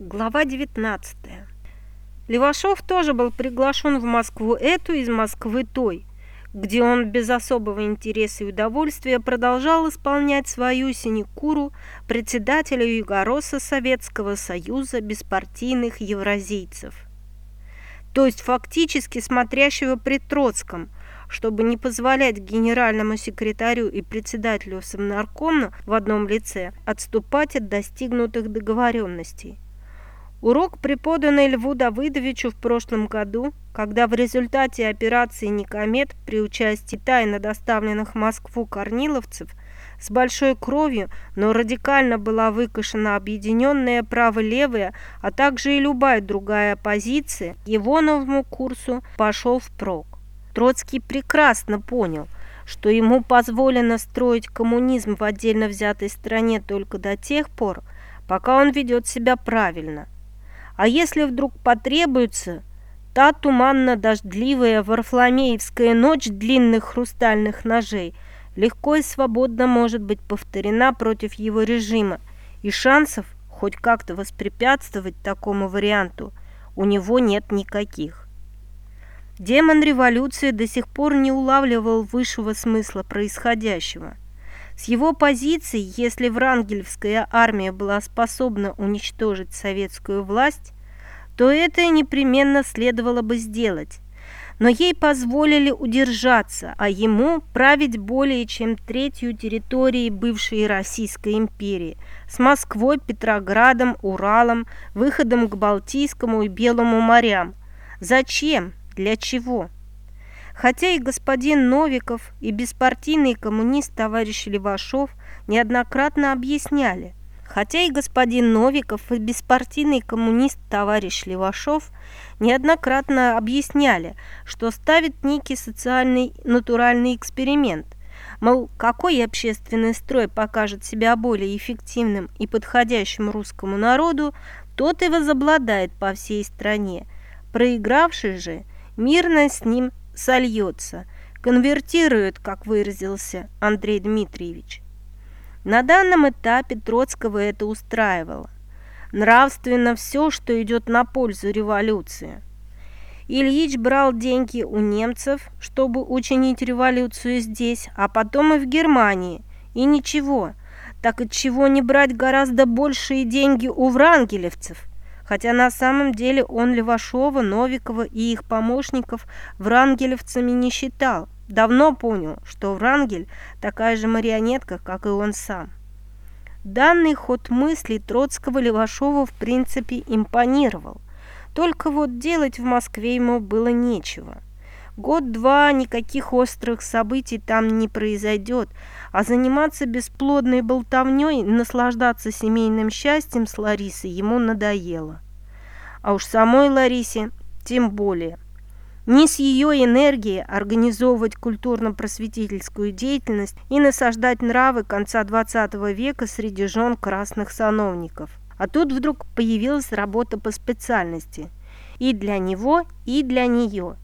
Глава 19. Левашов тоже был приглашен в Москву эту, из Москвы той, где он без особого интереса и удовольствия продолжал исполнять свою синекуру председателя Югороса Советского Союза беспартийных евразийцев. То есть фактически смотрящего при Троцком – чтобы не позволять генеральному секретарю и председателю Совнаркома в одном лице отступать от достигнутых договоренностей. Урок, преподанный Льву Давыдовичу в прошлом году, когда в результате операции «Никомет» при участии тайно доставленных в Москву корниловцев с большой кровью, но радикально была выкашена объединенная право-левая, а также и любая другая оппозиция, его новому курсу пошел впрок. Троцкий прекрасно понял, что ему позволено строить коммунизм в отдельно взятой стране только до тех пор, пока он ведет себя правильно. А если вдруг потребуется, та туманно-дождливая варфломеевская ночь длинных хрустальных ножей легко и свободно может быть повторена против его режима, и шансов хоть как-то воспрепятствовать такому варианту у него нет никаких. Демон революции до сих пор не улавливал высшего смысла происходящего. С его позиции, если Врангелевская армия была способна уничтожить советскую власть, то это непременно следовало бы сделать. Но ей позволили удержаться, а ему править более чем третью территорией бывшей Российской империи с Москвой, Петроградом, Уралом, выходом к Балтийскому и Белому морям. Зачем? Для чего? Хотя и господин Новиков, и беспартийный коммунист товарищ Левашов неоднократно объясняли, хотя и господин Новиков и беспартийный коммунист товарищ Левашов неоднократно объясняли, что ставит некий социальный натуральный эксперимент, мол, какой общественный строй покажет себя более эффективным и подходящим русскому народу, тот и возобладает по всей стране. Проигравший же – мирно с ним сольется, конвертирует, как выразился Андрей Дмитриевич. На данном этапе Троцкого это устраивало. Нравственно все, что идет на пользу революции. Ильич брал деньги у немцев, чтобы учинить революцию здесь, а потом и в Германии. И ничего, так от чего не брать гораздо большие деньги у врангелевцев – хотя на самом деле он Левашова, Новикова и их помощников врангелевцами не считал. Давно понял, что Врангель такая же марионетка, как и он сам. Данный ход мыслей Троцкого Левашова в принципе импонировал. Только вот делать в Москве ему было нечего. Год-два никаких острых событий там не произойдет, а заниматься бесплодной болтовней наслаждаться семейным счастьем с Ларисой ему надоело. А уж самой Ларисе тем более. Не с ее энергией организовывать культурно-просветительскую деятельность и насаждать нравы конца XX века среди жен красных сановников. А тут вдруг появилась работа по специальности. И для него, и для нее –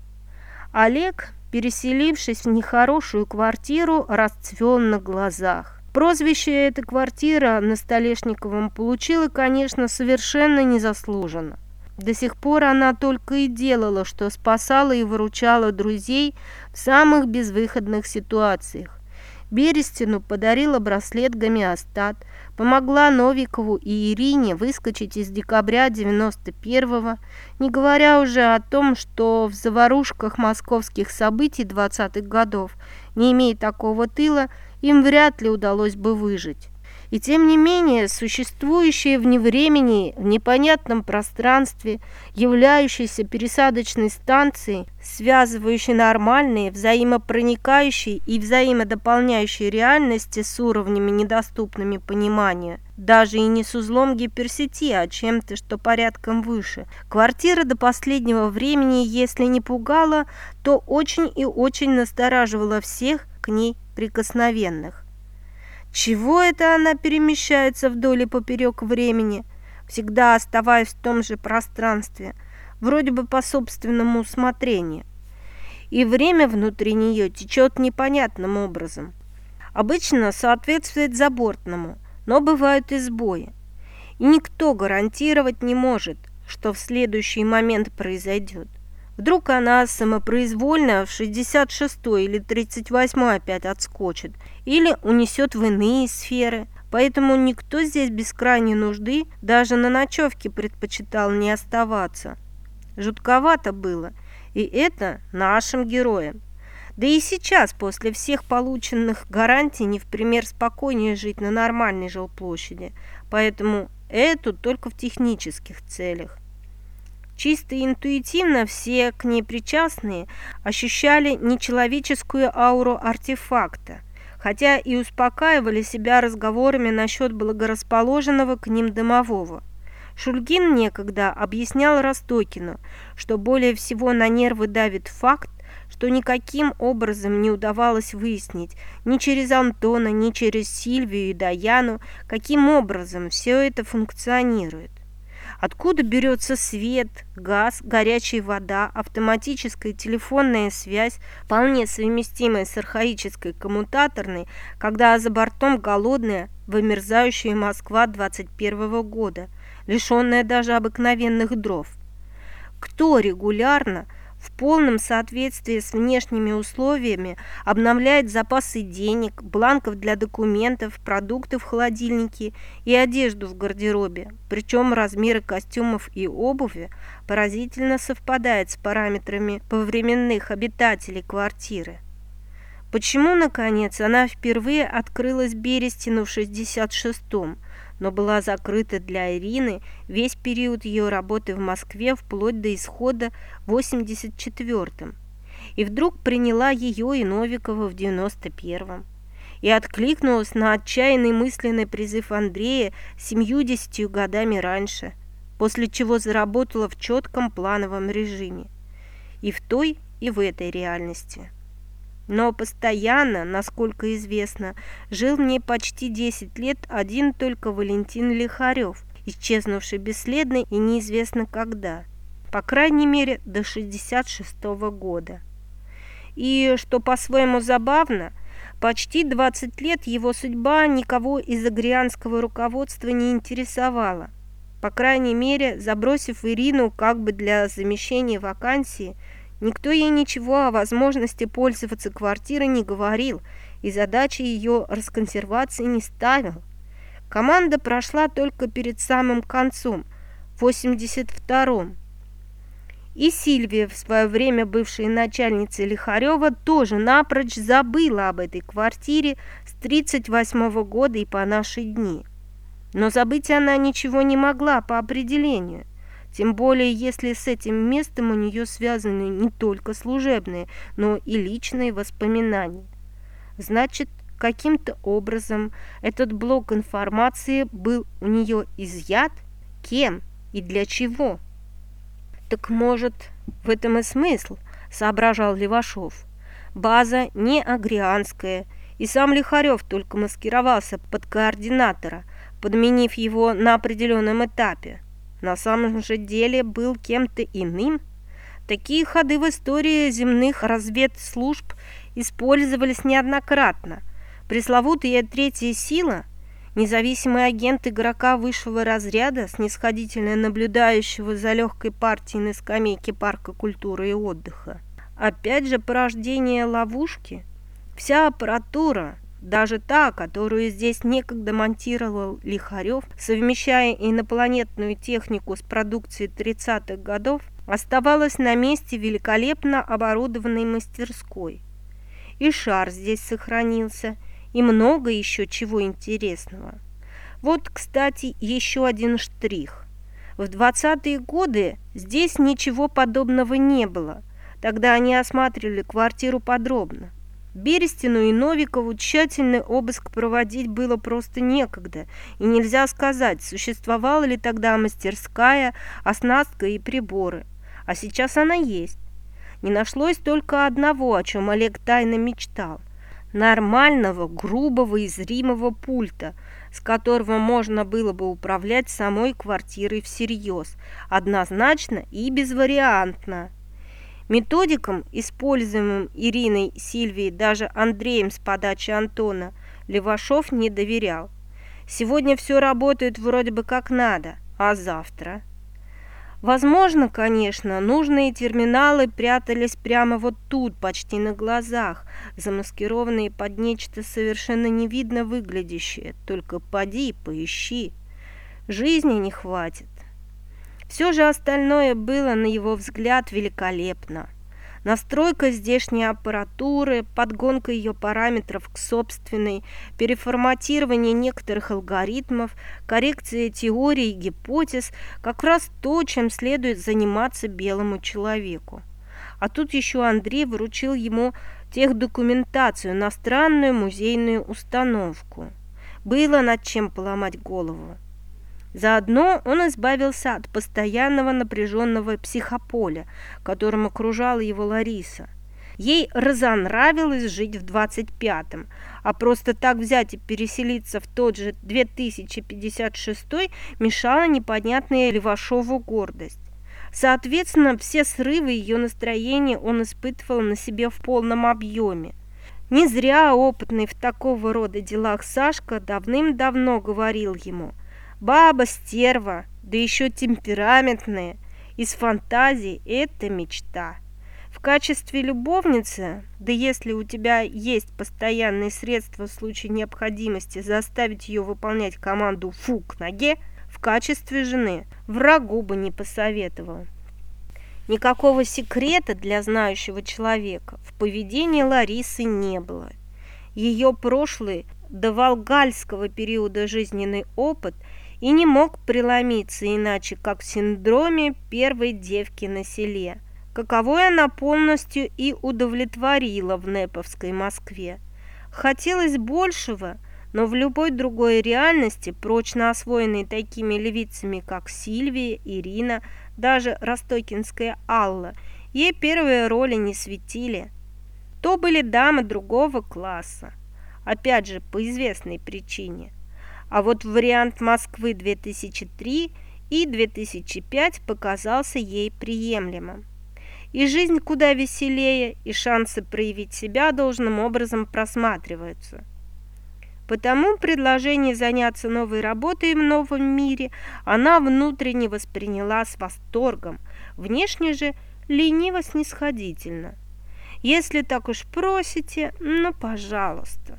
Олег, переселившись в нехорошую квартиру, расцвел на глазах. Прозвище эта квартира на Столешниковом получила, конечно, совершенно незаслуженно. До сих пор она только и делала, что спасала и выручала друзей в самых безвыходных ситуациях. Берестину подарила браслет гомеостат, помогла Новикову и Ирине выскочить из декабря 91-го, не говоря уже о том, что в заварушках московских событий 20-х годов, не имея такого тыла, им вряд ли удалось бы выжить. И тем не менее, существующие вне времени, в непонятном пространстве, являющиеся пересадочной станцией, связывающей нормальные, взаимопроникающие и взаимодополняющие реальности с уровнями, недоступными пониманию, даже и не с узлом гиперсети, а чем-то, что порядком выше. Квартира до последнего времени, если не пугала, то очень и очень настораживала всех к ней прикосновенных. Чего это она перемещается вдоль и поперек времени, всегда оставаясь в том же пространстве, вроде бы по собственному усмотрению? И время внутри нее течет непонятным образом. Обычно соответствует забортному, но бывают и сбои. И никто гарантировать не может, что в следующий момент произойдет. Вдруг она самопроизвольно в 66-й или 38-й опять отскочит, или унесет в иные сферы. Поэтому никто здесь без крайней нужды даже на ночевке предпочитал не оставаться. Жутковато было, и это нашим героям. Да и сейчас, после всех полученных гарантий, не в пример спокойнее жить на нормальной жилплощади. Поэтому эту только в технических целях. Чисто интуитивно все к ней причастные ощущали нечеловеческую ауру артефакта, хотя и успокаивали себя разговорами насчет благорасположенного к ним домового. Шульгин некогда объяснял Ростокину, что более всего на нервы давит факт, что никаким образом не удавалось выяснить ни через Антона, ни через Сильвию и Даяну, каким образом все это функционирует. Откуда берется свет, газ, горячая вода, автоматическая телефонная связь, вполне совместимая с архаической коммутаторной, когда за бортом голодная, вымерзающая Москва 21 года, лишенная даже обыкновенных дров? Кто регулярно в полном соответствии с внешними условиями обновляет запасы денег, бланков для документов, продукты в холодильнике и одежду в гардеробе. Причем размеры костюмов и обуви поразительно совпадают с параметрами повременных обитателей квартиры. Почему, наконец, она впервые открылась Берестину в 66-м, но была закрыта для Ирины весь период ее работы в Москве вплоть до исхода в 84-м. И вдруг приняла ее и Новикова в 91-м. И откликнулась на отчаянный мысленный призыв Андрея семью-десятью годами раньше, после чего заработала в четком плановом режиме. И в той, и в этой реальности. Но постоянно, насколько известно, жил в почти 10 лет один только Валентин Лихарев, исчезнувший бесследно и неизвестно когда, по крайней мере до 66 -го года. И, что по-своему забавно, почти 20 лет его судьба никого из агрианского руководства не интересовала. По крайней мере, забросив Ирину как бы для замещения вакансии – Никто ей ничего о возможности пользоваться квартирой не говорил и задачи ее расконсервации не ставил. Команда прошла только перед самым концом, в 82-м. И Сильвия, в свое время бывшая начальница Лихарева, тоже напрочь забыла об этой квартире с 38 -го года и по наши дни. Но забыть она ничего не могла по определению. Тем более, если с этим местом у нее связаны не только служебные, но и личные воспоминания. Значит, каким-то образом этот блок информации был у нее изъят? Кем и для чего? Так может, в этом и смысл, соображал Левашов. База не агрианская, и сам Лихарев только маскировался под координатора, подменив его на определенном этапе на самом же деле был кем-то иным? Такие ходы в истории земных разведслужб использовались неоднократно. Пресловутая третья сила, независимый агент игрока высшего разряда, снисходительно наблюдающего за легкой партией на скамейке парка культуры и отдыха. Опять же порождение ловушки. Вся аппаратура, даже та, которую здесь некогда монтировал Лихарев, совмещая инопланетную технику с продукцией 30-х годов, оставалась на месте великолепно оборудованной мастерской. И шар здесь сохранился, и много еще чего интересного. Вот, кстати, еще один штрих. В 20-е годы здесь ничего подобного не было. Тогда они осматривали квартиру подробно. Берестину и Новикову тщательный обыск проводить было просто некогда, и нельзя сказать, существовала ли тогда мастерская, оснастка и приборы. А сейчас она есть. Не нашлось только одного, о чем Олег тайно мечтал. Нормального, грубого и зримого пульта, с которого можно было бы управлять самой квартирой всерьез, однозначно и безвариантно. Методикам, используемым Ириной, Сильвией, даже Андреем с подачи Антона, Левашов не доверял. Сегодня все работает вроде бы как надо, а завтра? Возможно, конечно, нужные терминалы прятались прямо вот тут, почти на глазах, замаскированные под нечто совершенно невидно выглядящее. Только поди поищи. Жизни не хватит. Все же остальное было, на его взгляд, великолепно. Настройка здешней аппаратуры, подгонка ее параметров к собственной, переформатирование некоторых алгоритмов, коррекция теорий и гипотез – как раз то, чем следует заниматься белому человеку. А тут еще Андрей вручил ему техдокументацию на странную музейную установку. Было над чем поломать голову. Заодно он избавился от постоянного напряженного психополя, которым окружала его Лариса. Ей разонравилось жить в 25-м, а просто так взять и переселиться в тот же 2056 мешала непонятная Левашову гордость. Соответственно, все срывы ее настроения он испытывал на себе в полном объеме. Не зря опытный в такого рода делах Сашка давным-давно говорил ему – Баба стерва, да еще темпераментная, из фантазии это мечта. В качестве любовницы, да если у тебя есть постоянные средства в случае необходимости заставить ее выполнять команду «фу» к ноге, в качестве жены врагу бы не посоветовал. Никакого секрета для знающего человека в поведении Ларисы не было. Ее прошлый до волгальского периода жизненный опыт – и не мог преломиться иначе, как в синдроме первой девки на селе, каковой она полностью и удовлетворила в Неповской Москве. Хотелось большего, но в любой другой реальности, прочно освоенной такими львицами, как Сильвия, Ирина, даже ростокинская Алла, ей первые роли не светили. То были дамы другого класса, опять же, по известной причине – а вот вариант Москвы 2003 и 2005 показался ей приемлемым. И жизнь куда веселее, и шансы проявить себя должным образом просматриваются. Потому предложение заняться новой работой в новом мире она внутренне восприняла с восторгом, внешне же лениво-снисходительно. Если так уж просите, ну, пожалуйста.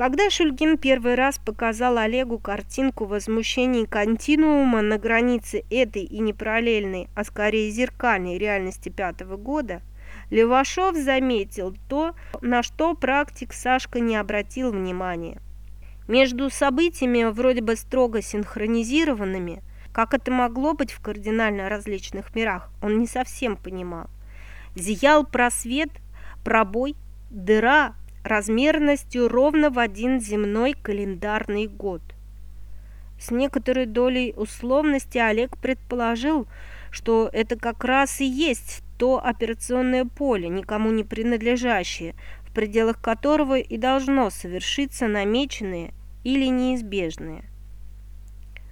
Когда Шульгин первый раз показал Олегу картинку возмущений континуума на границе этой и не параллельной, а скорее зеркальной реальности пятого года, Левашов заметил то, на что практик Сашка не обратил внимания. Между событиями, вроде бы строго синхронизированными, как это могло быть в кардинально различных мирах, он не совсем понимал. Зиял просвет, пробой, дыра размерностью ровно в один земной календарный год. С некоторой долей условности Олег предположил, что это как раз и есть то операционное поле, никому не принадлежащее, в пределах которого и должно совершиться намеченное или неизбежное.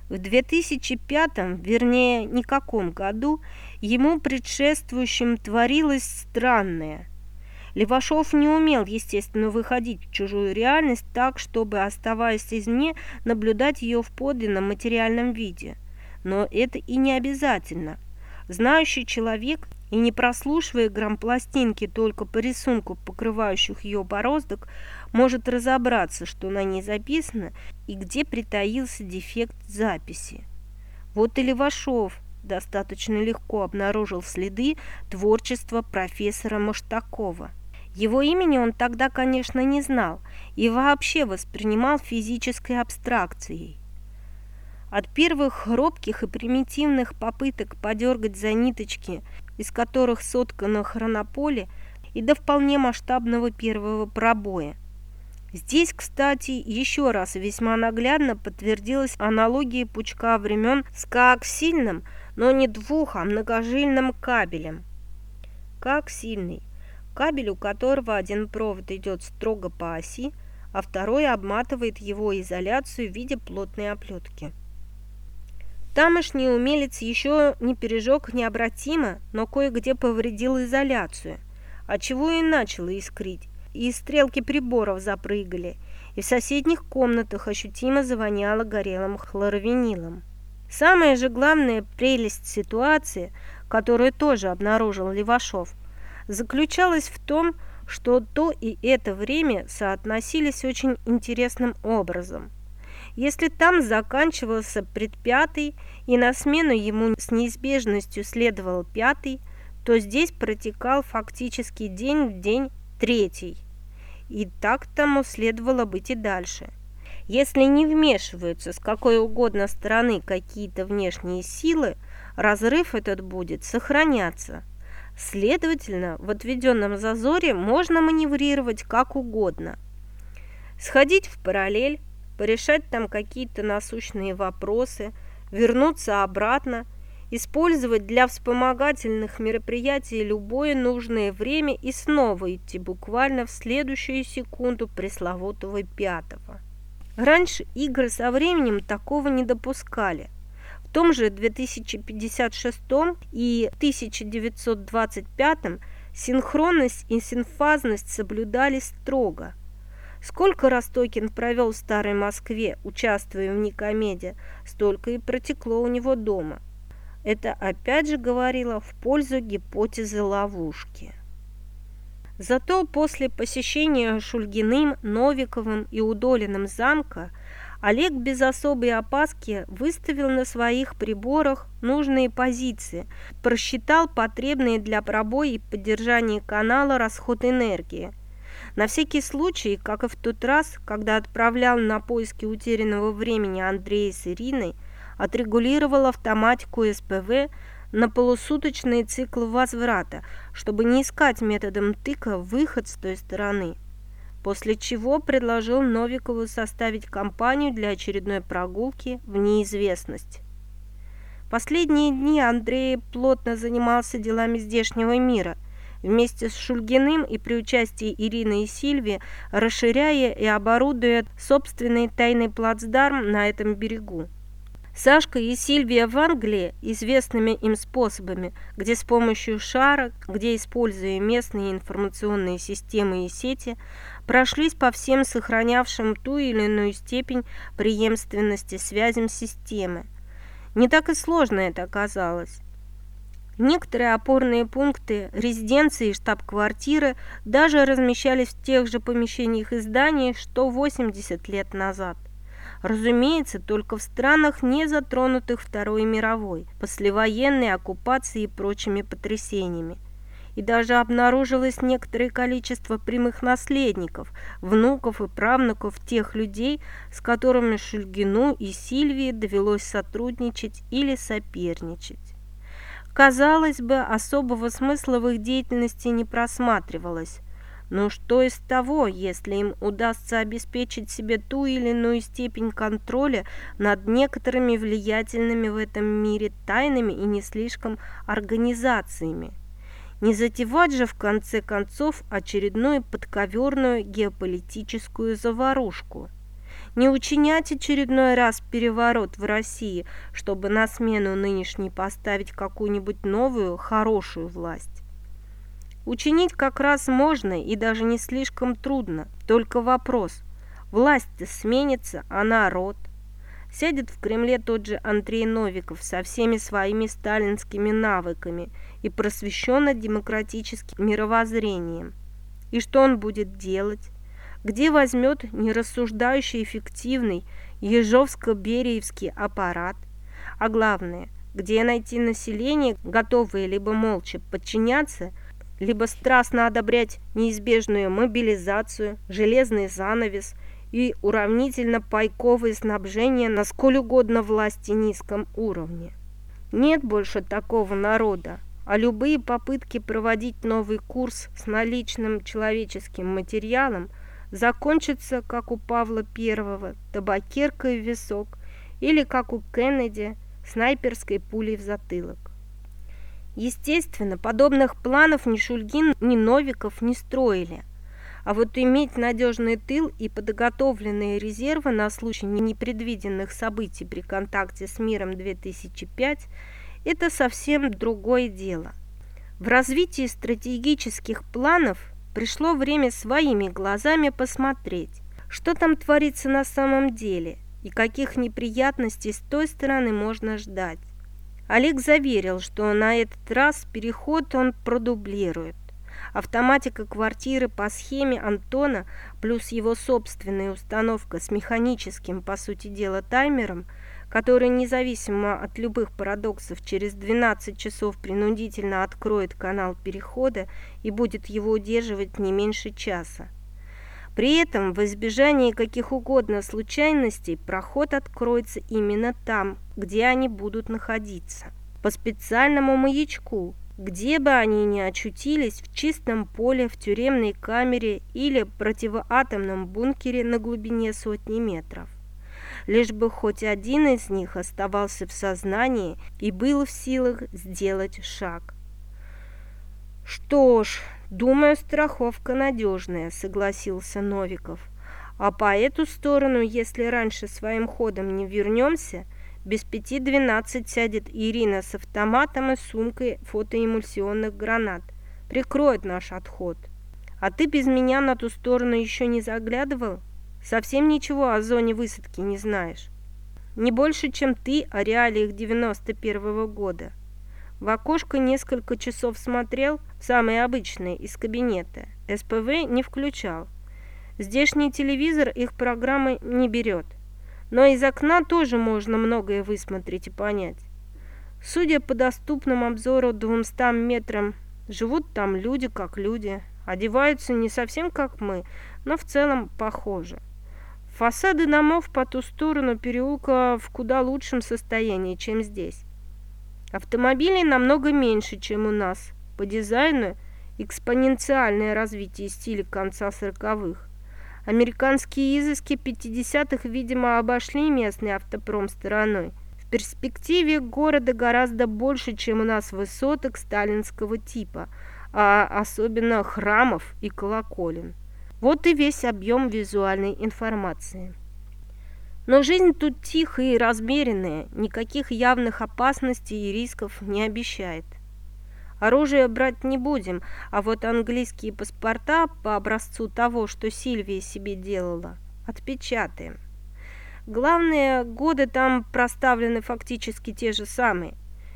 В 2005, вернее, никаком году, ему предшествующим творилось странное – Левашов не умел, естественно, выходить в чужую реальность так, чтобы, оставаясь извне, наблюдать ее в подлинном материальном виде. Но это и не обязательно. Знающий человек и не прослушивая грампластинки только по рисунку покрывающих ее бороздок, может разобраться, что на ней записано и где притаился дефект записи. Вот и Левашов достаточно легко обнаружил следы творчества профессора Маштакова. Его имени он тогда, конечно, не знал и вообще воспринимал физической абстракцией. От первых робких и примитивных попыток подергать за ниточки, из которых соткано хронополе, и до вполне масштабного первого пробоя. Здесь, кстати, еще раз весьма наглядно подтвердилась аналогия пучка времен с коаксильным, но не двух, а многожильным кабелем. Как сильный кабель у которого один провод идет строго по оси, а второй обматывает его изоляцию в виде плотной оплетки. Тамошний умелец еще не пережег необратимо, но кое-где повредил изоляцию, отчего и начало искрить, и стрелки приборов запрыгали, и в соседних комнатах ощутимо завоняло горелым хлоровинилом. Самая же главная прелесть ситуации, которую тоже обнаружил Левашов, заключалась в том, что то и это время соотносились очень интересным образом. Если там заканчивался предпятый, и на смену ему с неизбежностью следовал пятый, то здесь протекал фактически день в день третий. И так тому следовало быть и дальше. Если не вмешиваются с какой угодно стороны какие-то внешние силы, разрыв этот будет сохраняться. Следовательно, в отведенном зазоре можно маневрировать как угодно. Сходить в параллель, порешать там какие-то насущные вопросы, вернуться обратно, использовать для вспомогательных мероприятий любое нужное время и снова идти буквально в следующую секунду пресловутого пятого. Раньше игры со временем такого не допускали – том же 2056 и 1925 синхронность и синфазность соблюдались строго. Сколько раз Токин провел в Старой Москве, участвуя в Никомеде, столько и протекло у него дома. Это опять же говорило в пользу гипотезы ловушки. Зато после посещения Шульгиным, Новиковым и Удолиным замка Олег без особой опаски выставил на своих приборах нужные позиции, просчитал потребные для пробоя и поддержания канала расход энергии. На всякий случай, как и в тот раз, когда отправлял на поиски утерянного времени Андрея с Ириной, отрегулировал автоматику СПВ на полусуточный цикл возврата, чтобы не искать методом тыка выход с той стороны после чего предложил Новикову составить компанию для очередной прогулки в неизвестность. Последние дни Андрей плотно занимался делами здешнего мира, вместе с Шульгиным и при участии Ирины и Сильви, расширяя и оборудуя собственный тайный плацдарм на этом берегу. Сашка и Сильвия в Англии известными им способами, где с помощью шара, где используя местные информационные системы и сети, прошлись по всем сохранявшим ту или иную степень преемственности связям системы. Не так и сложно это оказалось. Некоторые опорные пункты, резиденции и штаб-квартиры даже размещались в тех же помещениях и зданиях, что 80 лет назад. Разумеется, только в странах, не затронутых Второй мировой, послевоенной оккупацией и прочими потрясениями и даже обнаружилось некоторое количество прямых наследников, внуков и правнуков тех людей, с которыми Шульгину и Сильвии довелось сотрудничать или соперничать. Казалось бы, особого смысла в их деятельности не просматривалось. Но что из того, если им удастся обеспечить себе ту или иную степень контроля над некоторыми влиятельными в этом мире тайными и не слишком организациями? Не затевать же в конце концов очередную подковерную геополитическую заварушку. Не учинять очередной раз переворот в России, чтобы на смену нынешней поставить какую-нибудь новую, хорошую власть. Учинить как раз можно и даже не слишком трудно. Только вопрос, власть-то сменится, а народ? Сядет в Кремле тот же Андрей Новиков со всеми своими сталинскими навыками – и просвещенно-демократическим мировоззрением. И что он будет делать? Где возьмет нерассуждающий эффективный ежовско-бериевский аппарат? А главное, где найти население, готовое либо молча подчиняться, либо страстно одобрять неизбежную мобилизацию, железный занавес и уравнительно-пайковое снабжение на сколь угодно власти низком уровне. Нет больше такого народа, а любые попытки проводить новый курс с наличным человеческим материалом закончатся, как у Павла I, табакеркой в висок или, как у Кеннеди, снайперской пулей в затылок. Естественно, подобных планов ни Шульгин, ни Новиков не строили. А вот иметь надежный тыл и подготовленные резервы на случай непредвиденных событий при контакте с миром 2005 – это совсем другое дело. В развитии стратегических планов пришло время своими глазами посмотреть, Что там творится на самом деле и каких неприятностей с той стороны можно ждать? Олег заверил, что на этот раз переход он продублирует. Автоматика квартиры по схеме Антона плюс его собственная установка с механическим, по сути дела, таймером, который независимо от любых парадоксов через 12 часов принудительно откроет канал перехода и будет его удерживать не меньше часа. При этом, в избежании каких угодно случайностей, проход откроется именно там, где они будут находиться. По специальному маячку, где бы они ни очутились, в чистом поле, в тюремной камере или противоатомном бункере на глубине сотни метров. Лишь бы хоть один из них оставался в сознании и был в силах сделать шаг. Что ж, «Думаю, страховка надежная», — согласился Новиков. «А по эту сторону, если раньше своим ходом не вернемся, без пяти двенадцать сядет Ирина с автоматом и сумкой фотоэмульсионных гранат. Прикроет наш отход. А ты без меня на ту сторону еще не заглядывал? Совсем ничего о зоне высадки не знаешь. Не больше, чем ты о реалиях девяносто первого года. В окошко несколько часов смотрел, самые обычные, из кабинета. СПВ не включал. Здешний телевизор их программы не берет. Но из окна тоже можно многое высмотреть и понять. Судя по доступному обзору 200 метрам, живут там люди как люди. Одеваются не совсем как мы, но в целом похожи. Фасады домов по ту сторону переулка в куда лучшем состоянии, чем здесь. Автомобилей намного меньше, чем у нас. По дизайну экспоненциальное развитие стиля конца сороковых. Американские изыски 50-х, видимо, обошли местный автопром стороной. В перспективе города гораздо больше, чем у нас высоток сталинского типа, а особенно храмов и колоколен. Вот и весь объем визуальной информации. Но жизнь тут тихая и размеренная, никаких явных опасностей и рисков не обещает. Оружие брать не будем, а вот английские паспорта по образцу того, что Сильвия себе делала, отпечатаем. Главное, годы там проставлены фактически те же самые.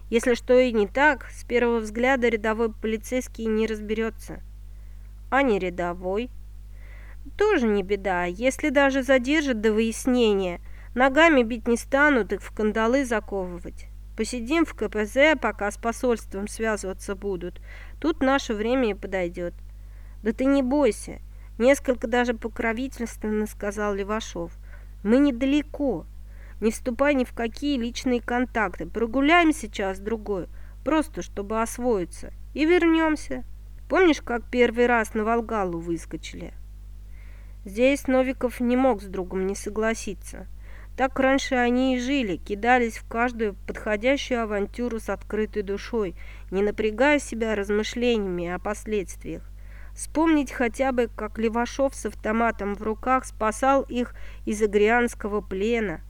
Если что и не так, с первого взгляда рядовой полицейский не разберется. А не рядовой – тоже не беда, если даже задержат до выяснения. Ногами бить не станут, их в кандалы заковывать. Посидим в КПЗ, пока с посольством связываться будут. Тут наше время и подойдет. Да ты не бойся. Несколько даже покровительственно сказал Левашов. Мы недалеко. Не вступай ни в какие личные контакты. Прогуляем сейчас другой, просто чтобы освоиться. И вернемся. Помнишь, как первый раз на Волгалу выскочили? Здесь Новиков не мог с другом не согласиться. Так раньше они и жили, кидались в каждую подходящую авантюру с открытой душой, не напрягая себя размышлениями о последствиях. Вспомнить хотя бы, как Левашов с автоматом в руках спасал их из агрианского плена.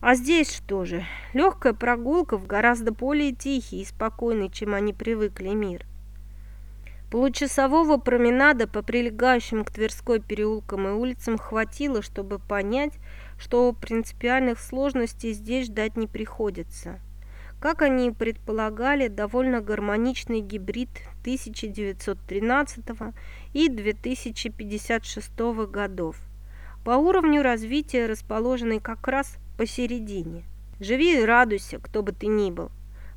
А здесь что же? Легкая прогулка в гораздо более тихий и спокойный, чем они привыкли мир. Получасового променада по прилегающим к Тверской переулкам и улицам хватило, чтобы понять, что принципиальных сложностей здесь ждать не приходится. Как они и предполагали, довольно гармоничный гибрид 1913 и 2056 годов. По уровню развития расположенный как раз посередине. Живи и радуйся, кто бы ты ни был.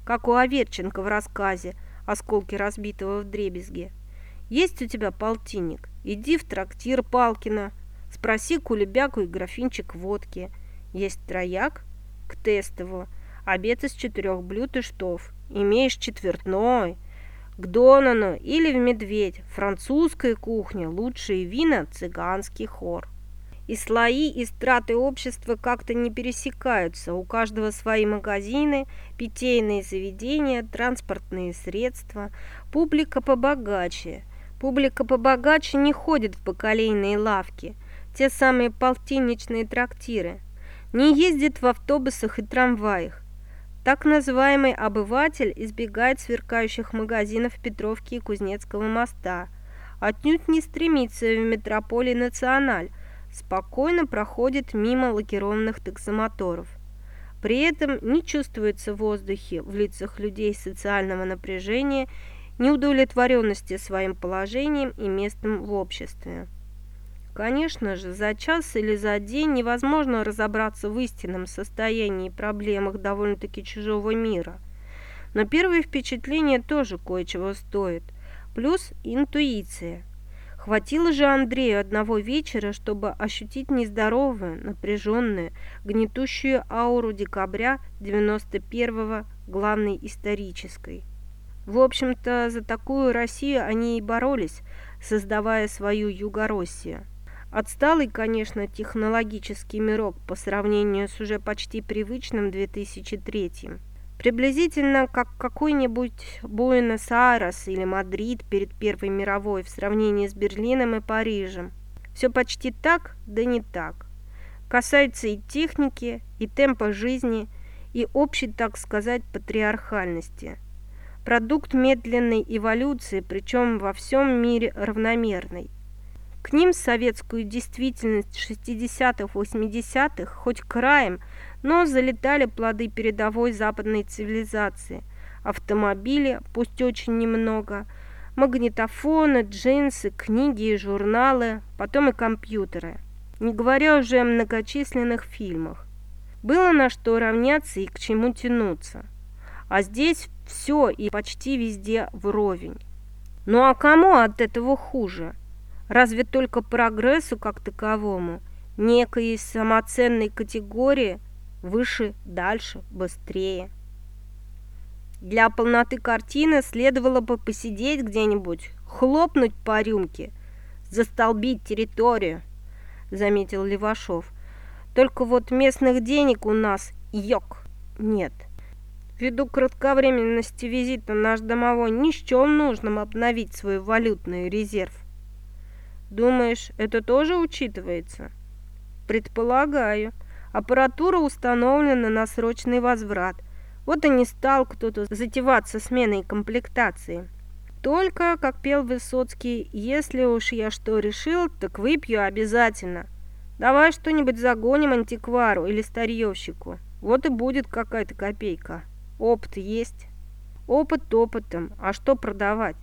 Как у Аверченко в рассказе – осколки разбитого в дребезге. Есть у тебя полтинник? Иди в трактир Палкина, спроси кулебяку и графинчик водки. Есть трояк? К тестову. Обед из четырех блюд и штов. Имеешь четвертной. К Донану или в Медведь. Французская кухня, лучшие вина, цыганский хор. И слои и страты общества как-то не пересекаются. У каждого свои магазины, питейные заведения, транспортные средства. Публика побогаче. Публика побогаче не ходит в поколейные лавки, те самые полтинничные трактиры. Не ездит в автобусах и трамваях. Так называемый обыватель избегает сверкающих магазинов Петровки и Кузнецкого моста. Отнюдь не стремится в метрополии «Националь», спокойно проходит мимо лакированных таксомоторов. При этом не чувствуется в воздухе в лицах людей социального напряжения, неудовлетворенности своим положением и местом в обществе. Конечно же, за час или за день невозможно разобраться в истинном состоянии и проблемах довольно-таки чужого мира. Но первые впечатления тоже кое-чего стоят. Плюс интуиция. Хватило же Андрею одного вечера, чтобы ощутить нездоровую, напряженную, гнетущую ауру декабря 91-го, главной исторической. В общем-то, за такую Россию они и боролись, создавая свою Югороссию. Отсталый, конечно, технологический мирок по сравнению с уже почти привычным 2003 -м. Приблизительно как какой-нибудь Буэнос-Айрес или Мадрид перед Первой мировой в сравнении с Берлином и Парижем. Все почти так, да не так. Касается и техники, и темпа жизни, и общей, так сказать, патриархальности. Продукт медленной эволюции, причем во всем мире равномерной. К ним советскую действительность 60-х-80-х хоть краем, но залетали плоды передовой западной цивилизации. Автомобили, пусть очень немного, магнитофоны, джинсы, книги и журналы, потом и компьютеры. Не говоря уже о многочисленных фильмах. Было на что равняться и к чему тянуться. А здесь все и почти везде вровень. Ну а кому от этого хуже? Разве только прогрессу как таковому, некой самоценной категории выше, дальше, быстрее. Для полноты картины следовало бы посидеть где-нибудь, хлопнуть по рюмке, застолбить территорию, заметил Левашов. Только вот местных денег у нас йог нет. Ввиду кратковременности визита наш домовой не счел нужным обновить свой валютный резерв. Думаешь, это тоже учитывается? Предполагаю. Аппаратура установлена на срочный возврат. Вот и не стал кто-то затеваться сменой комплектации. Только, как пел Высоцкий, если уж я что решил, так выпью обязательно. Давай что-нибудь загоним антиквару или старьевщику. Вот и будет какая-то копейка. Опыт есть. Опыт опытом, а что продавать?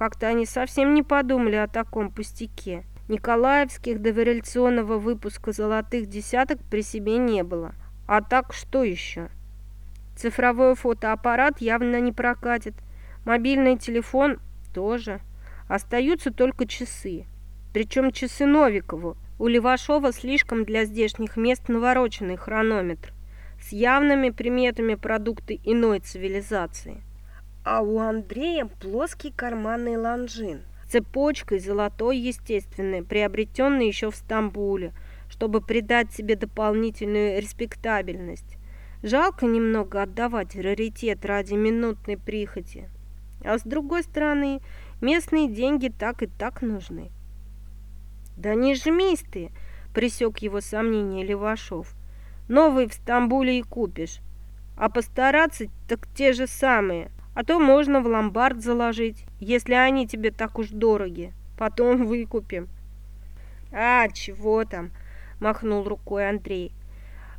Как-то они совсем не подумали о таком пустяке. Николаевских до революционного выпуска золотых десяток при себе не было. А так что еще? Цифровой фотоаппарат явно не прокатит. Мобильный телефон тоже. Остаются только часы. Причем часы Новикову. У Левашова слишком для здешних мест навороченный хронометр с явными приметами продукта иной цивилизации а у Андрея плоский карманный Лонжин. Цепочкой золотой, естественной, приобретенной еще в Стамбуле, чтобы придать себе дополнительную респектабельность. Жалко немного отдавать раритет ради минутной прихоти. А с другой стороны, местные деньги так и так нужны. «Да не жмись ты!» – присек его сомнение Левашов. «Новый в Стамбуле и купишь. А постараться так те же самые. А то можно в ломбард заложить, если они тебе так уж дороги. Потом выкупим. А, чего там, махнул рукой Андрей.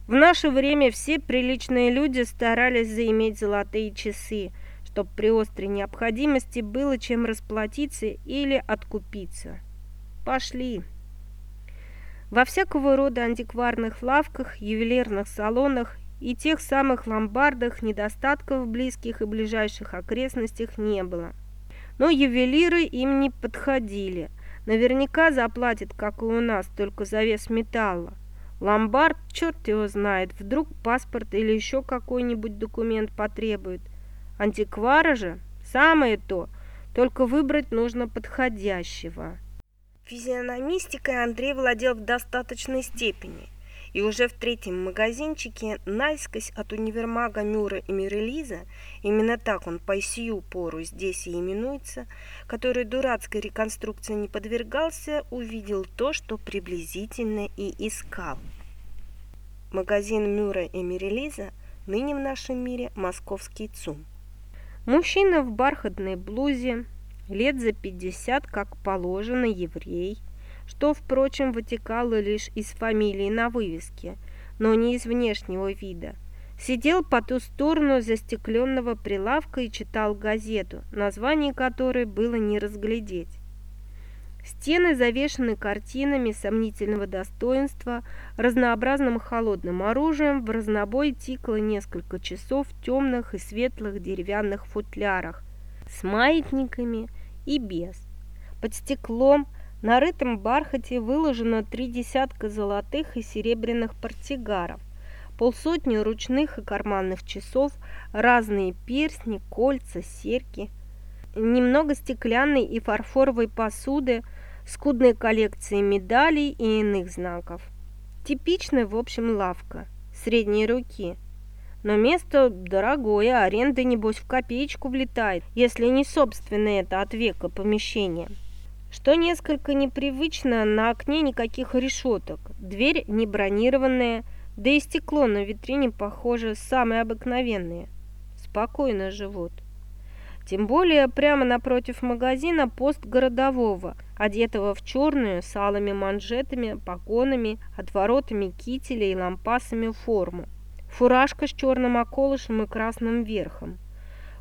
В наше время все приличные люди старались заиметь золотые часы, чтобы при острой необходимости было чем расплатиться или откупиться. Пошли. Во всякого рода антикварных лавках, ювелирных салонах и тех самых ломбардах недостатков в близких и ближайших окрестностях не было. Но ювелиры им не подходили. Наверняка заплатят, как и у нас, только за вес металла. Ломбард, черт его знает, вдруг паспорт или еще какой-нибудь документ потребует. Антиквара же самое то, только выбрать нужно подходящего. Физиономистикой Андрей владел в достаточной степени – и уже в третьем магазинчике, наискось от универмага Мюра и Мирелиза, именно так он по сию пору здесь и именуется, который дурацкой реконструкции не подвергался, увидел то, что приблизительно и искал. Магазин Мюра и Мирелиза ныне в нашем мире московский ЦУМ. Мужчина в бархатной блузе, лет за пятьдесят, как положено, еврей – что, впрочем, вытекало лишь из фамилии на вывеске, но не из внешнего вида. Сидел по ту сторону застекленного прилавка и читал газету, название которой было не разглядеть. Стены завешаны картинами сомнительного достоинства, разнообразным холодным оружием, в разнобой тикло несколько часов в темных и светлых деревянных футлярах, с маятниками и без. Под стеклом на рытом бархате выложено три десятка золотых и серебряных портсигаров, полсотни ручных и карманных часов, разные перстни, кольца, серьги – немного стеклянной и фарфоровой посуды, скудной коллекции медалей и иных знаков. Типичная, в общем, лавка, средней руки. Но место дорогое, аренда, небось, в копеечку влетает, если не собственное это от века помещение. Что несколько непривычно, на окне никаких решеток, дверь не бронированная, да и стекло на витрине, похоже, самое обыкновенное. Спокойно живут. Тем более прямо напротив магазина пост городового, одетого в черную с алыми манжетами, погонами, отворотами кителя и лампасами форму. Фуражка с черным околышем и красным верхом.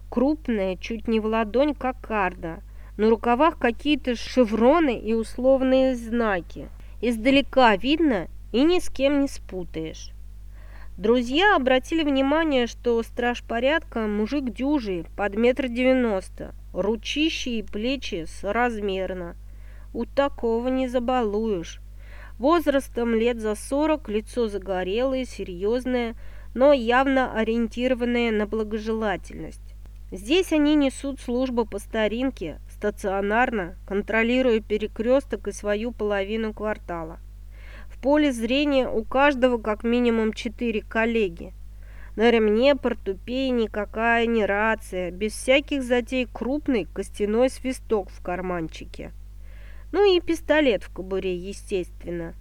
Крупная, чуть не в ладонь, как карда. На рукавах какие-то шевроны и условные знаки. Издалека видно и ни с кем не спутаешь. Друзья обратили внимание, что страж порядка – мужик дюжий, под метр девяносто, ручищи и плечи соразмерно. У такого не забалуешь. Возрастом лет за сорок, лицо загорелое, серьезное, но явно ориентированное на благожелательность. Здесь они несут службу по старинке, стационарно, контролируя перекресток и свою половину квартала поле зрения у каждого как минимум четыре коллеги. На ремне портупеи никакая не рация, без всяких затей крупный костяной свисток в карманчике. Ну и пистолет в кобуре, естественно.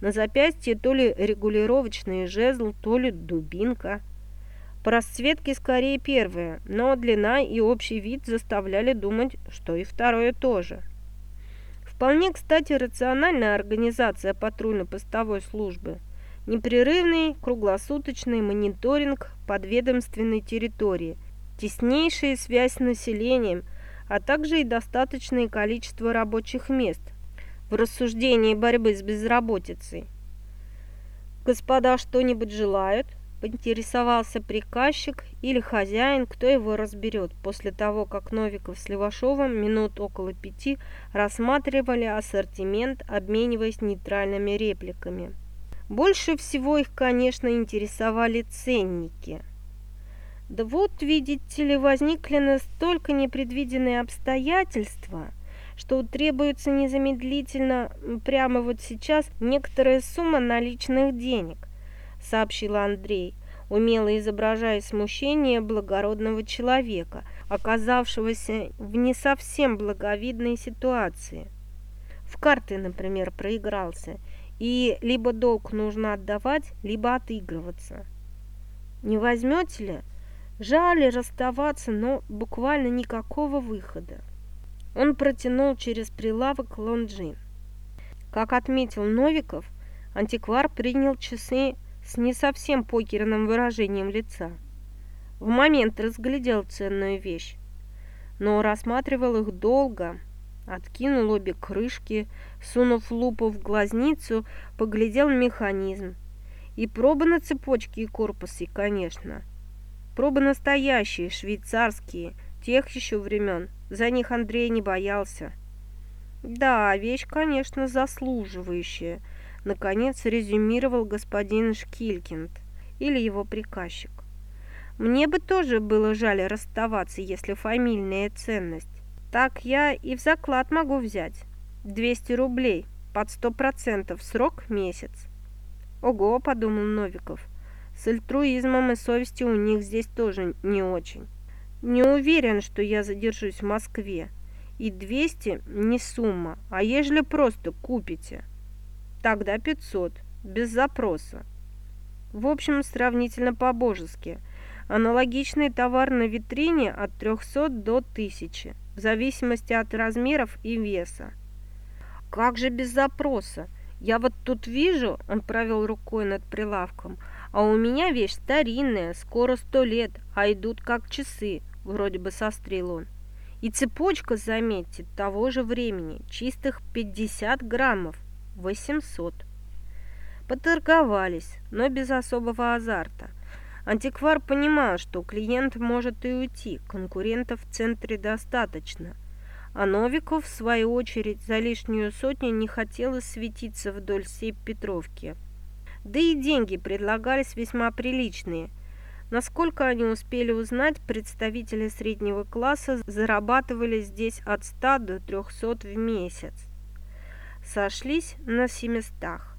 На запястье то ли регулировочный жезл, то ли дубинка. По расцветке скорее первое, но длина и общий вид заставляли думать, что и второе тоже. Вполне, кстати, рациональная организация патрульно-постовой службы. Непрерывный круглосуточный мониторинг подведомственной территории, теснейшая связь с населением, а также и достаточное количество рабочих мест в рассуждении борьбы с безработицей. Господа что-нибудь желают? Поинтересовался приказчик или хозяин, кто его разберет, после того, как Новиков с Левашовым минут около пяти рассматривали ассортимент, обмениваясь нейтральными репликами. Больше всего их, конечно, интересовали ценники. Да вот, видите ли, возникли настолько непредвиденные обстоятельства, что требуется незамедлительно, прямо вот сейчас, некоторая сумма наличных денег – сообщил Андрей, умело изображая смущение благородного человека, оказавшегося в не совсем благовидной ситуации. В карты, например, проигрался, и либо долг нужно отдавать, либо отыгрываться. Не возьмете ли? Жаль расставаться, но буквально никакого выхода. Он протянул через прилавок лонжин. Как отметил Новиков, антиквар принял часы с не совсем покерным выражением лица. В момент разглядел ценную вещь, но рассматривал их долго, откинул обе крышки, сунув лупу в глазницу, поглядел механизм. И пробы на цепочке и корпусе, конечно. Пробы настоящие, швейцарские, тех еще времен. За них Андрей не боялся. Да, вещь, конечно, заслуживающая – наконец резюмировал господин Шкилькинд или его приказчик. Мне бы тоже было жаль расставаться, если фамильная ценность. Так я и в заклад могу взять. 200 рублей под 100% срок месяц. Ого, подумал Новиков. С альтруизмом и совестью у них здесь тоже не очень. Не уверен, что я задержусь в Москве. И 200 не сумма, а ежели просто купите – Тогда 500, без запроса. В общем, сравнительно по-божески. Аналогичный товар на витрине от 300 до 1000, в зависимости от размеров и веса. как же без запроса? Я вот тут вижу, он провел рукой над прилавком, а у меня вещь старинная, скоро сто лет, а идут как часы, вроде бы сострил он. И цепочка, заметьте, того же времени, чистых 50 граммов, 800. Поторговались, но без особого азарта. Антиквар понимал, что клиент может и уйти, конкурентов в центре достаточно. А Новиков, в свою очередь, за лишнюю сотню не хотел светиться вдоль всей Петровки. Да и деньги предлагались весьма приличные – Насколько они успели узнать, представители среднего класса зарабатывали здесь от 100 до 300 в месяц. Сошлись на семистах.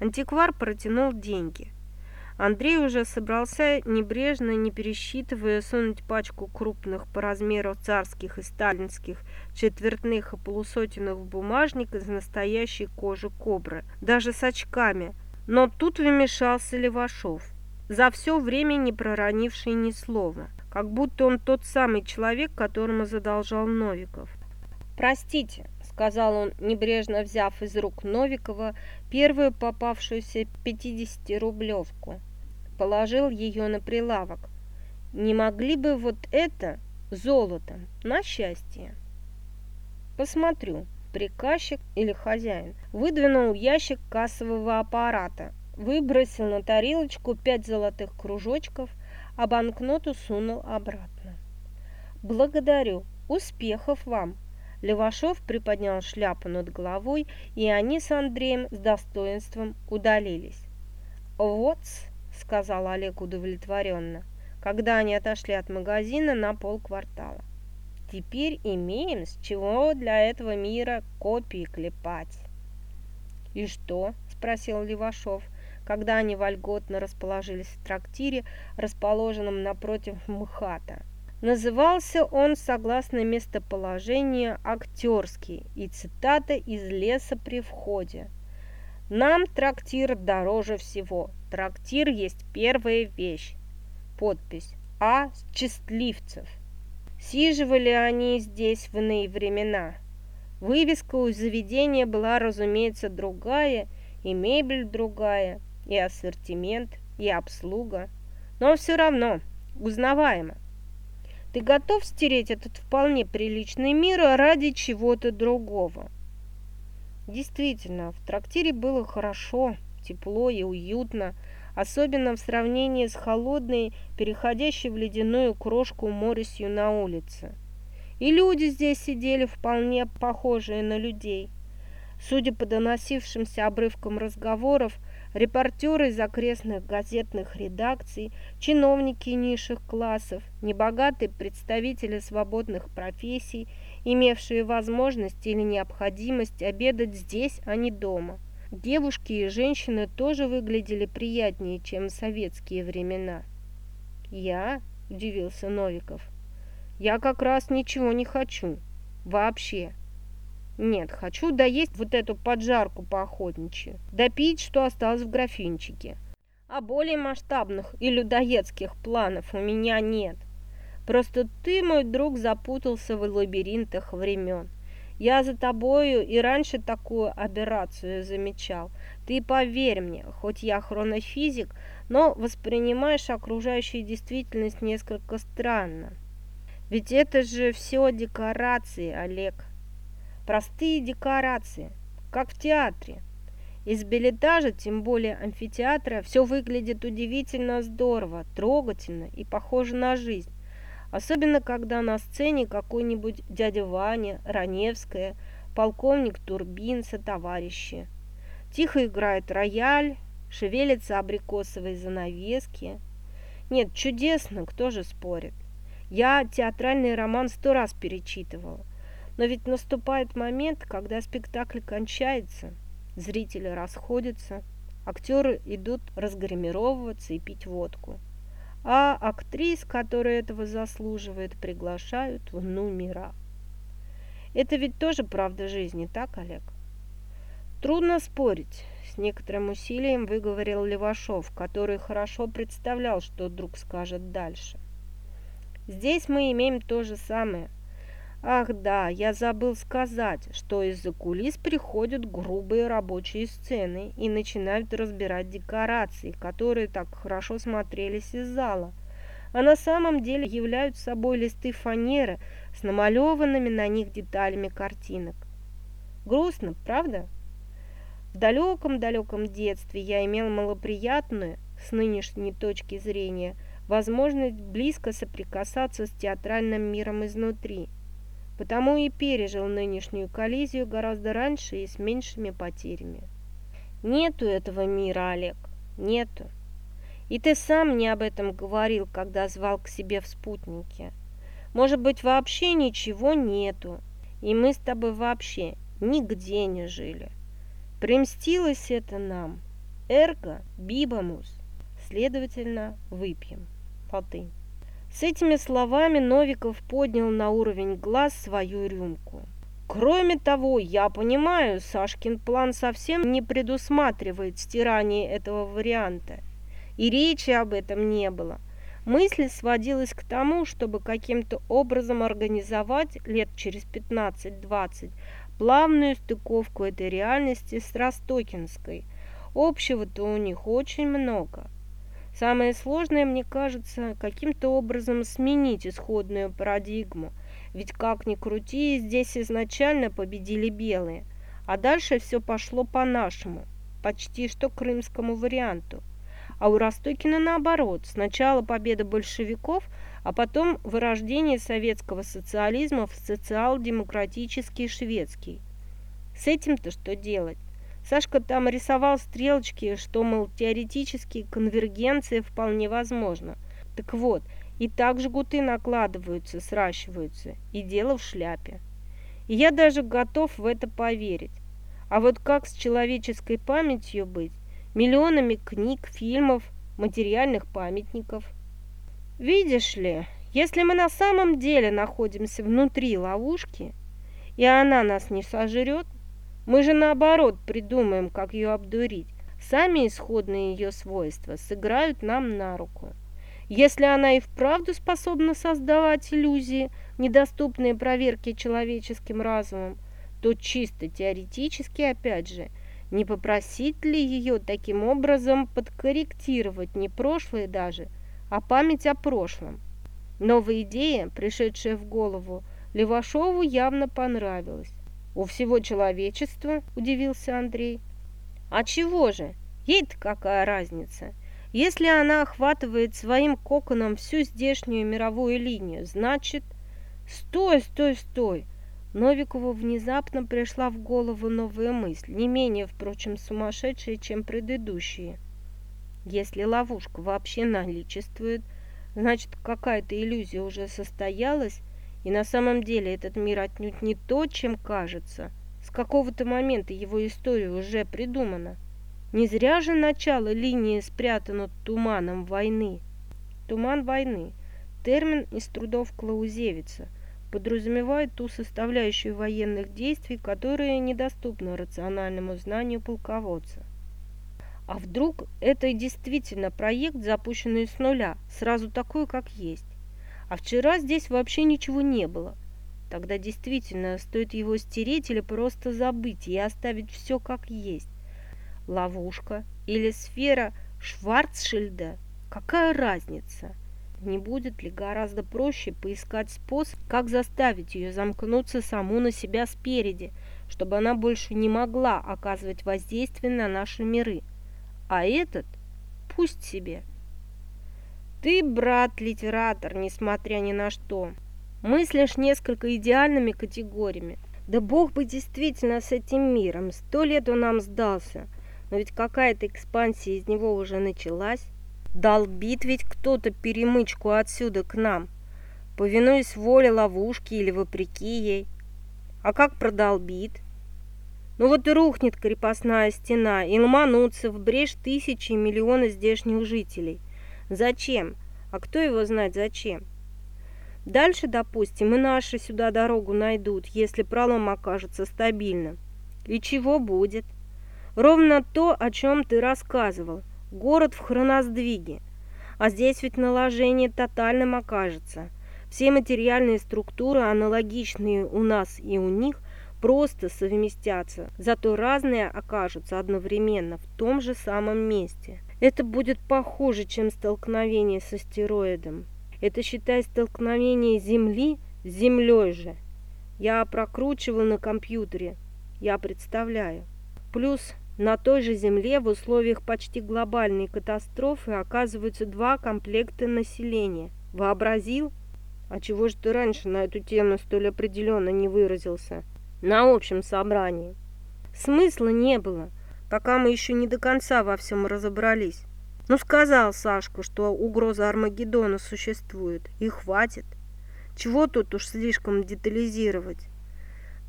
Антиквар протянул деньги. Андрей уже собрался, небрежно, не пересчитывая, сунуть пачку крупных по размеру царских и сталинских четвертных и полусотенных в бумажник из настоящей кожи кобры, даже с очками. Но тут вмешался Левашов за все время не проронивший ни слова, как будто он тот самый человек, которому задолжал Новиков. «Простите», — сказал он, небрежно взяв из рук Новикова первую попавшуюся 50-рублевку. Положил ее на прилавок. «Не могли бы вот это золотом на счастье?» «Посмотрю», приказчик или хозяин, выдвинул ящик кассового аппарата, Выбросил на тарелочку пять золотых кружочков, а банкноту сунул обратно. «Благодарю. Успехов вам!» Левашов приподнял шляпу над головой, и они с Андреем с достоинством удалились. вот сказал Олег удовлетворенно, когда они отошли от магазина на полквартала. «Теперь имеем с чего для этого мира копии клепать». «И что?» – спросил Левашов когда они вольготно расположились в трактире, расположенном напротив МХАТа. Назывался он, согласно местоположению, актерский и цитата из леса при входе. «Нам трактир дороже всего. Трактир есть первая вещь». Подпись «А. Счастливцев». Сиживали они здесь в иные времена. Вывеска у заведения была, разумеется, другая, и мебель другая – и ассортимент, и обслуга, но все равно узнаваемо. Ты готов стереть этот вполне приличный мир ради чего-то другого? Действительно, в трактире было хорошо, тепло и уютно, особенно в сравнении с холодной, переходящей в ледяную крошку моросью на улице. И люди здесь сидели вполне похожие на людей. Судя по доносившимся обрывкам разговоров, репортеры из окрестных газетных редакций, чиновники низших классов, небогатые представители свободных профессий, имевшие возможность или необходимость обедать здесь, а не дома. Девушки и женщины тоже выглядели приятнее, чем в советские времена. «Я?» – удивился Новиков. «Я как раз ничего не хочу. Вообще». Нет, хочу доесть вот эту поджарку поохотничью, допить, что осталось в графинчике. А более масштабных и людоедских планов у меня нет. Просто ты, мой друг, запутался в лабиринтах времен. Я за тобою и раньше такую аберрацию замечал. Ты поверь мне, хоть я хронофизик, но воспринимаешь окружающую действительность несколько странно. Ведь это же все декорации, Олег. Простые декорации, как в театре. Из билетажа, тем более амфитеатра, все выглядит удивительно здорово, трогательно и похоже на жизнь. Особенно, когда на сцене какой-нибудь дядя Ваня, Раневская, полковник Турбин со товарищи. Тихо играет рояль, шевелятся абрикосовые занавески. Нет, чудесно, кто же спорит. Я театральный роман сто раз перечитывала. Но ведь наступает момент, когда спектакль кончается, зрители расходятся, актеры идут разгримировываться и пить водку. А актрис, которые этого заслуживают, приглашают в номера. Это ведь тоже правда жизни, так, Олег? Трудно спорить. С некоторым усилием выговорил Левашов, который хорошо представлял, что друг скажет дальше. Здесь мы имеем то же самое – Ах да, я забыл сказать, что из-за кулис приходят грубые рабочие сцены и начинают разбирать декорации, которые так хорошо смотрелись из зала, а на самом деле являются собой листы фанеры с намалеванными на них деталями картинок. Грустно, правда? В далеком-далеком детстве я имел малоприятную, с нынешней точки зрения, возможность близко соприкасаться с театральным миром изнутри – потому и пережил нынешнюю коллизию гораздо раньше и с меньшими потерями. Нету этого мира, Олег, нету. И ты сам мне об этом говорил, когда звал к себе в спутнике. Может быть, вообще ничего нету, и мы с тобой вообще нигде не жили. Примстилось это нам. Эрго бибамус. Следовательно, выпьем. Латынь. С этими словами Новиков поднял на уровень глаз свою рюмку. Кроме того, я понимаю, Сашкин план совсем не предусматривает стирание этого варианта. И речи об этом не было. Мысль сводилась к тому, чтобы каким-то образом организовать лет через 15-20 плавную стыковку этой реальности с Ростокинской. Общего-то у них очень много. Самое сложное, мне кажется, каким-то образом сменить исходную парадигму. Ведь как ни крути, здесь изначально победили белые, а дальше все пошло по-нашему, почти что крымскому варианту. А у Ростокина наоборот, сначала победа большевиков, а потом вырождение советского социализма в социал-демократический шведский. С этим-то что делать? Сашка там рисовал стрелочки, что, мол, теоретически конвергенция вполне возможна. Так вот, и так жгуты накладываются, сращиваются, и дело в шляпе. И я даже готов в это поверить. А вот как с человеческой памятью быть? Миллионами книг, фильмов, материальных памятников. Видишь ли, если мы на самом деле находимся внутри ловушки, и она нас не сожрет, мы же наоборот придумаем, как ее обдурить. Сами исходные ее свойства сыграют нам на руку. Если она и вправду способна создавать иллюзии, недоступные проверке человеческим разумом, то чисто теоретически, опять же, не попросить ли ее таким образом подкорректировать не прошлое даже, а память о прошлом? Новая идея, пришедшая в голову, Левашову явно понравилась. «У всего человечества?» – удивился Андрей. «А чего же? Ей-то какая разница? Если она охватывает своим коконом всю здешнюю мировую линию, значит...» «Стой, стой, стой!» Новикову внезапно пришла в голову новая мысль, не менее, впрочем, сумасшедшая, чем предыдущие. Если ловушка вообще наличествует, значит, какая-то иллюзия уже состоялась, и на самом деле этот мир отнюдь не то, чем кажется. С какого-то момента его история уже придумана. Не зря же начало линии спрятано туманом войны. Туман войны – термин из трудов Клаузевица, подразумевает ту составляющую военных действий, которая недоступна рациональному знанию полководца. А вдруг это действительно проект, запущенный с нуля, сразу такой, как есть? А вчера здесь вообще ничего не было. Тогда действительно стоит его стереть или просто забыть и оставить все как есть. Ловушка или сфера Шварцшильда? Какая разница? Не будет ли гораздо проще поискать способ, как заставить ее замкнуться саму на себя спереди, чтобы она больше не могла оказывать воздействие на наши миры? А этот пусть себе – ты, брат, литератор, несмотря ни на что. Мыслишь несколько идеальными категориями. Да бог бы действительно с этим миром. Сто лет он нам сдался. Но ведь какая-то экспансия из него уже началась. Долбит ведь кто-то перемычку отсюда к нам, повинуясь воле ловушки или вопреки ей. А как продолбит? Ну вот и рухнет крепостная стена, и ломанутся в брешь тысячи и миллионы здешних жителей – Зачем? А кто его знает зачем? Дальше, допустим, и наши сюда дорогу найдут, если пролом окажется стабильным. И чего будет? Ровно то, о чем ты рассказывал. Город в хроносдвиге. А здесь ведь наложение тотальным окажется. Все материальные структуры, аналогичные у нас и у них, просто совместятся, зато разные окажутся одновременно в том же самом месте. Это будет похуже, чем столкновение с астероидом. Это, считай, столкновение Земли с Землей же. Я прокручивал на компьютере, я представляю. Плюс на той же Земле в условиях почти глобальной катастрофы оказываются два комплекта населения. Вообразил? А чего же ты раньше на эту тему столь определенно не выразился? На общем собрании. Смысла не было, пока мы еще не до конца во всем разобрались. Ну, сказал Сашка, что угроза Армагеддона существует, и хватит. Чего тут уж слишком детализировать?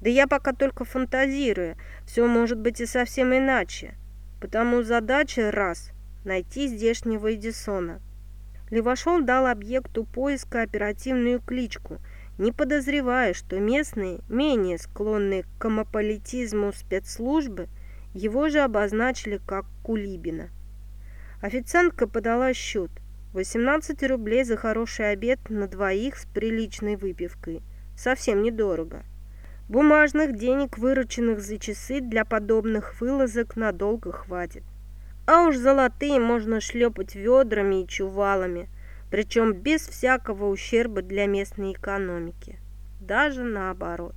Да я пока только фантазирую, все может быть и совсем иначе. Потому задача раз – найти здешнего Эдисона – Левашов дал объекту поиска оперативную кличку, не подозревая, что местные, менее склонные к комополитизму спецслужбы, его же обозначили как Кулибина. Официантка подала счет. 18 рублей за хороший обед на двоих с приличной выпивкой. Совсем недорого. Бумажных денег, вырученных за часы, для подобных вылазок надолго хватит. А уж золотые можно шлепать ведрами и чувалами, причем без всякого ущерба для местной экономики. Даже наоборот.